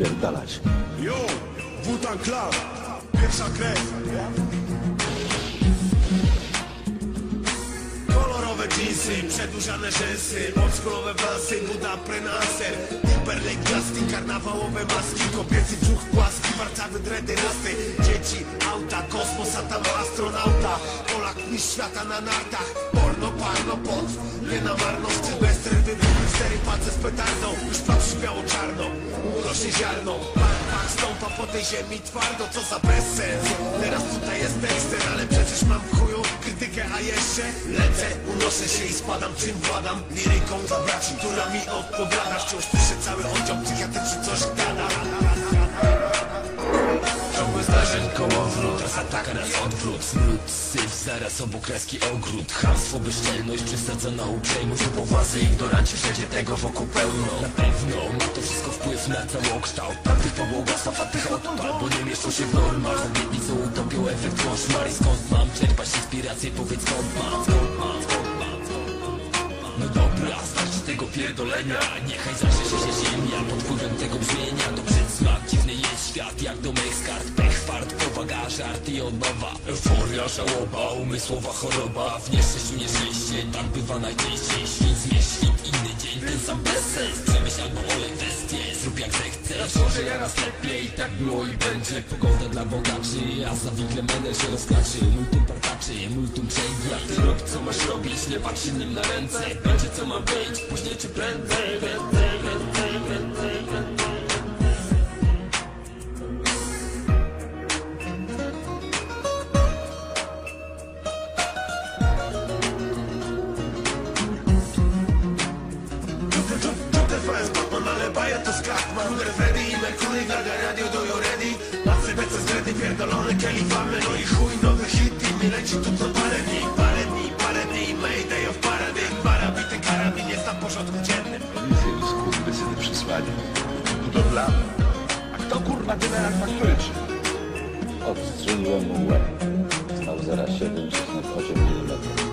wypierdalać. Yo, Wutan Clan, pierwsza krew. Kolorowe jeansy, przedłużane rzęsy, oldschoolowe wlasy, Buda prenaser, gwiazdy, karnawałowe maski, kobiecy brzuch płaski, warcawy dredy rasy, dzieci, auta, kosmos, a tam astronauta, Polak mistrz świata na nartach, porno, parno, pot, nie na marność, sylwester, wybuchy, cztery pace z petardą, już patrzy biało-czarno, ziarno, pak, pak, stąpa po tej ziemi twardo, co za bezsens, teraz tutaj jest tekster, ale przecież mam w chuju krytykę, a jeszcze lecę, unoszę się i spadam, czym władam, liryką dla braci, która mi odpowiada, wciąż cały oddział Zdarzeń kołowrót Ataka nas odwrót. Smród, syf, zaraz obok kreski ogród. Chamstwo, bezczelność, przesadzona uprzejmość Powazy, ignorancie, wszędzie tego wokół pełno. Na pewno ma to wszystko wpływ na całokształt. Tamtych pobłogosław, a tych odpal Bo nie mieszczą się w normach. Obietnicą utopią efekt koszmar. I skąd mam czerpać inspirację? Powiedz skąd mam, skąd mam, skąd mam no dobra, starczy tego pierdolenia. Niechaj zacznie się ziemia Pod wpływem tego brzmienia. To przedsmak, dziwny jest świat Jak domek z kart, pech, fart, powaga, żart i odnowa Euforia, żałoba, umysłowa choroba. W nieszczęściu nieszczęście, tak bywa najczęściej. Świt zmierz, świt, inny dzień, ten sam bezsens. Przemyśl albo olej bestie, zrób jak zechcesz Może ja raz lepiej, tak było i będzie. Pogoda dla bogaczy, a za wigle menel się rozkaczy Multum partaczy, multum przejdzie ty rób co masz robić, nie patrz innym na ręce. Będzie co ma być, później czy prędzej, prędzej, baja to skak Mam ready i Merkury, Gaga, radio, do you ready? Masy, bece, zgredy, pierdolone, Kelly, famy No i chuj, nowy hit i mi leci tu co parę dni Parę dni, parę dni, Mayday of Paradise Para, ten karabin jest na porządku dziennym Policję mi skurwysyny przysłali. Budowlany. A kto kurwa generał faktyczny? Odstrzeliłem mu łeb. Stał zaraz 7,8 mm.